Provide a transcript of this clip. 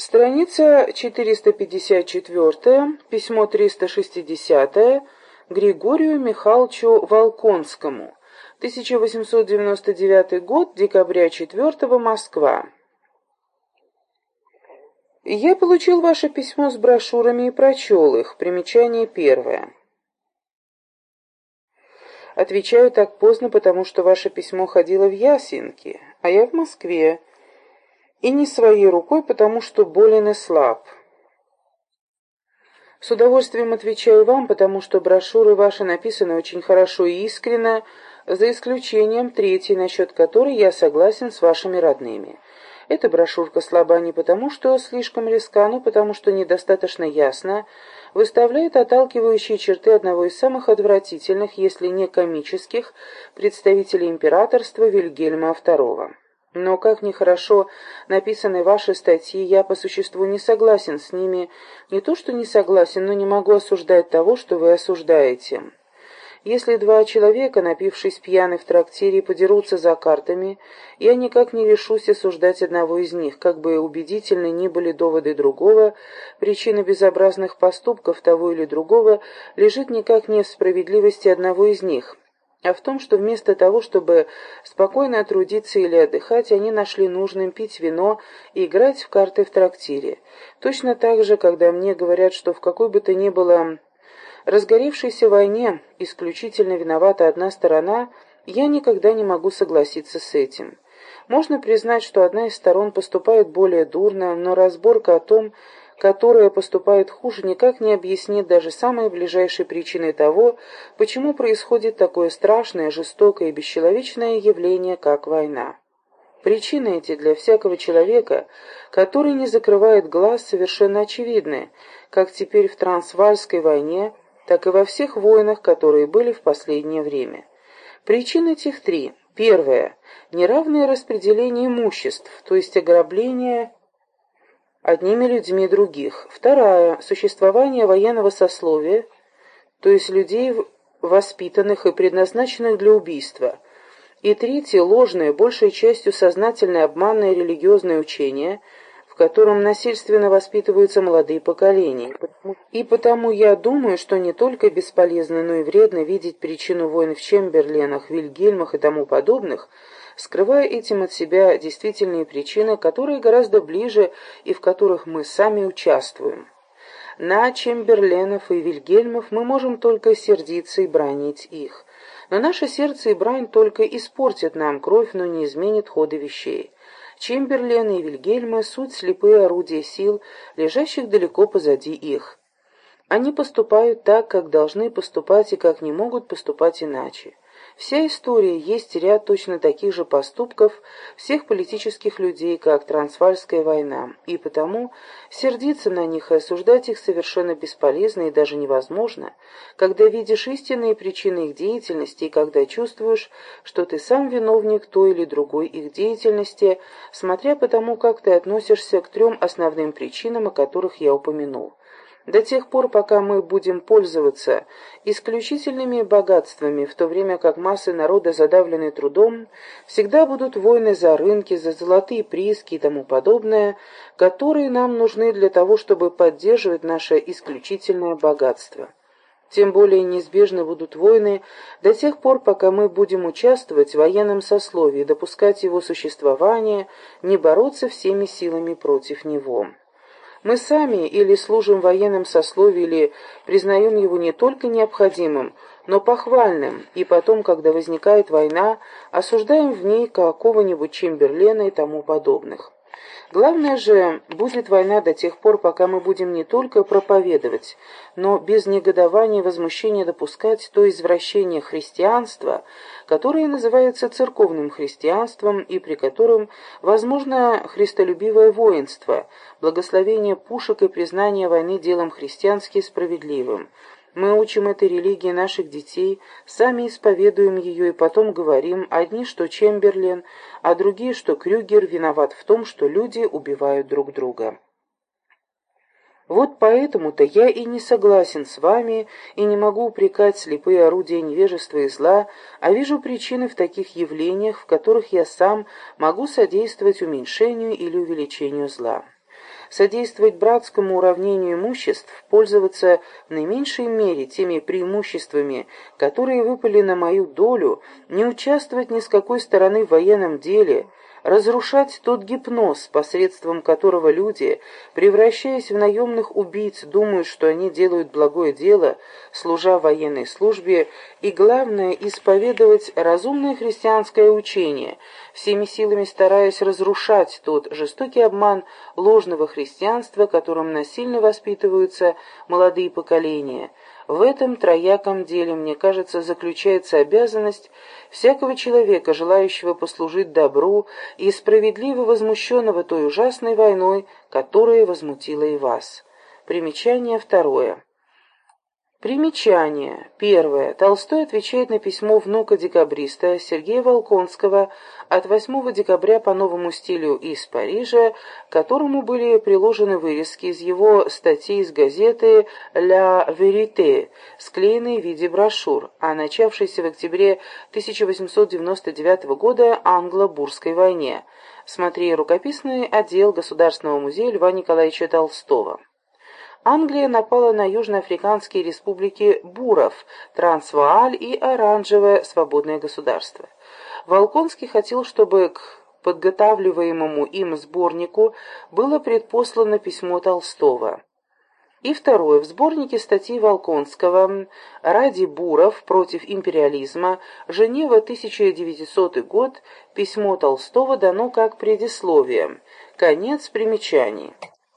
Страница 454, письмо 360 Григорию Михайловичу Волконскому. 1899 год, декабря 4 Москва. Я получил ваше письмо с брошюрами и прочел их. Примечание первое. Отвечаю так поздно, потому что ваше письмо ходило в Ясенки, а я в Москве и не своей рукой, потому что болен и слаб. С удовольствием отвечаю вам, потому что брошюры ваши написаны очень хорошо и искренно, за исключением третьей, насчет которой я согласен с вашими родными. Эта брошюрка слаба не потому, что слишком резка, но потому, что недостаточно ясно выставляет отталкивающие черты одного из самых отвратительных, если не комических, представителей императорства Вильгельма II. Но как нехорошо написаны ваши статьи, я по существу не согласен с ними. Не то, что не согласен, но не могу осуждать того, что вы осуждаете. Если два человека, напившись пьяны в трактире, подерутся за картами, я никак не решусь осуждать одного из них, как бы убедительны ни были доводы другого, причина безобразных поступков того или другого лежит никак не в справедливости одного из них, а в том, что вместо того, чтобы спокойно трудиться или отдыхать, они нашли нужным пить вино и играть в карты в трактире. Точно так же, когда мне говорят, что в какой бы то ни было разгоревшейся войне исключительно виновата одна сторона, я никогда не могу согласиться с этим. Можно признать, что одна из сторон поступает более дурно, но разборка о том, которая поступает хуже, никак не объяснит даже самые ближайшие причины того, почему происходит такое страшное, жестокое и бесчеловечное явление, как война. Причины эти для всякого человека, который не закрывает глаз, совершенно очевидны, как теперь в Трансвальской войне, так и во всех войнах, которые были в последнее время. Причин этих три. Первое – неравное распределение имуществ, то есть ограбление одними людьми других. Вторая – существование военного сословия, то есть людей, воспитанных и предназначенных для убийства. И третье – ложное, большей частью сознательное обманное религиозное учение, в котором насильственно воспитываются молодые поколения. И потому я думаю, что не только бесполезно, но и вредно видеть причину войн в Чемберленах, Вильгельмах и тому подобных – скрывая этим от себя действительные причины, которые гораздо ближе и в которых мы сами участвуем. На Чемберленов и Вильгельмов мы можем только сердиться и бранить их. Но наше сердце и брань только испортят нам кровь, но не изменит хода вещей. Чемберлены и Вильгельмы — суть слепые орудия сил, лежащих далеко позади их. Они поступают так, как должны поступать и как не могут поступать иначе. Вся история есть ряд точно таких же поступков всех политических людей, как Трансвальская война, и потому сердиться на них и осуждать их совершенно бесполезно и даже невозможно, когда видишь истинные причины их деятельности и когда чувствуешь, что ты сам виновник той или другой их деятельности, смотря по тому, как ты относишься к трем основным причинам, о которых я упомянул. До тех пор, пока мы будем пользоваться исключительными богатствами, в то время как массы народа, задавлены трудом, всегда будут войны за рынки, за золотые прииски и тому подобное, которые нам нужны для того, чтобы поддерживать наше исключительное богатство. Тем более неизбежны будут войны до тех пор, пока мы будем участвовать в военном сословии, допускать его существование, не бороться всеми силами против него. Мы сами или служим военным сословием, или признаем его не только необходимым, но похвальным, и потом, когда возникает война, осуждаем в ней какого-нибудь Чемберлена и тому подобных. Главное же, будет война до тех пор, пока мы будем не только проповедовать, но без негодования и возмущения допускать то извращение христианства, которое называется церковным христианством и при котором возможно христолюбивое воинство, благословение пушек и признание войны делом христиански справедливым, мы учим этой религии наших детей, сами исповедуем ее и потом говорим, одни, что Чемберлен, а другие, что Крюгер виноват в том, что люди убивают друг друга. Вот поэтому-то я и не согласен с вами и не могу упрекать слепые орудия невежества и зла, а вижу причины в таких явлениях, в которых я сам могу содействовать уменьшению или увеличению зла. Содействовать братскому уравнению имуществ, пользоваться в наименьшей мере теми преимуществами, которые выпали на мою долю, не участвовать ни с какой стороны в военном деле – разрушать тот гипноз, посредством которого люди, превращаясь в наемных убийц, думают, что они делают благое дело, служа военной службе, и, главное, исповедовать разумное христианское учение, всеми силами стараясь разрушать тот жестокий обман ложного христианства, которым насильно воспитываются молодые поколения – в этом трояком деле, мне кажется, заключается обязанность всякого человека, желающего послужить добру и справедливо возмущенного той ужасной войной, которая возмутила и вас. Примечание второе. Примечание. Первое. Толстой отвечает на письмо внука-декабриста Сергея Волконского от 8 декабря по новому стилю из Парижа, которому были приложены вырезки из его статьи из газеты «La Vérité», склеенные в виде брошюр, о начавшейся в октябре 1899 года англо-бурской войне. Смотри рукописный отдел Государственного музея Льва Николаевича Толстого. Англия напала на южноафриканские республики Буров, Трансвааль и Оранжевое свободное государство. Волконский хотел, чтобы к подготавливаемому им сборнику было предпослано письмо Толстого. И второе. В сборнике статей Волконского «Ради Буров против империализма. Женева, 1900 год. Письмо Толстого дано как предисловие. Конец примечаний.